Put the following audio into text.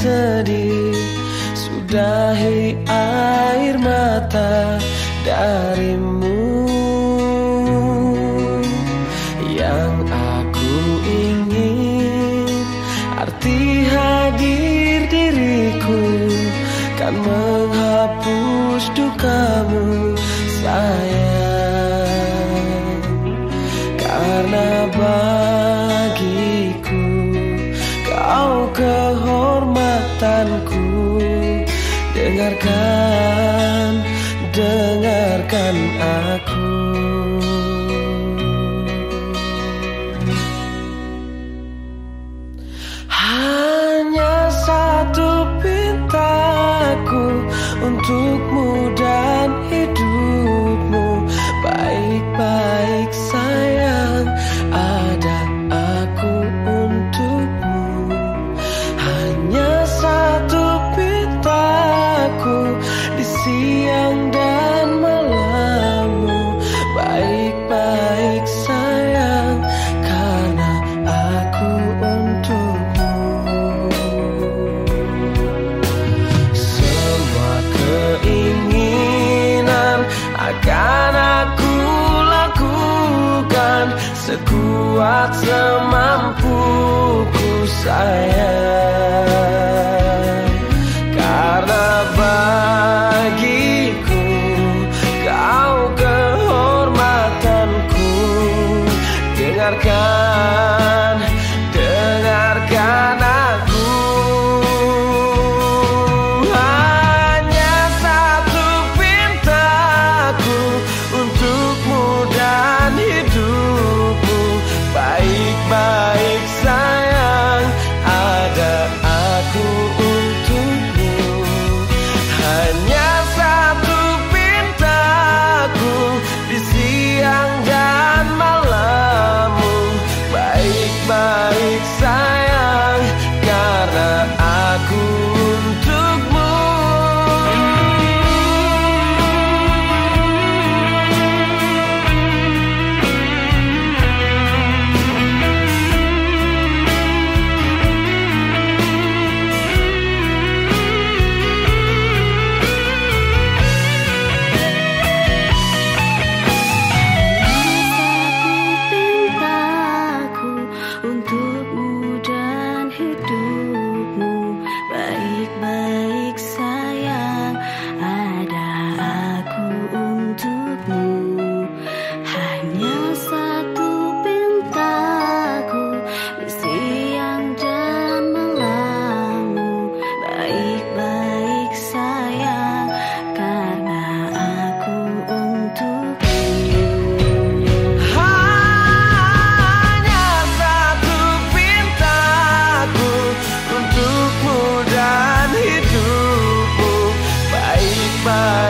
sedih. Sudahi air mata darimu. Yang aku ingin Arti hadir diriku Kan menghapus dukamu sayang. Karena bagiku Dengarkan, dengarkan aku. Hanya satu pintaku Untukmu dan akan aku lakukan Sekuat semampuku by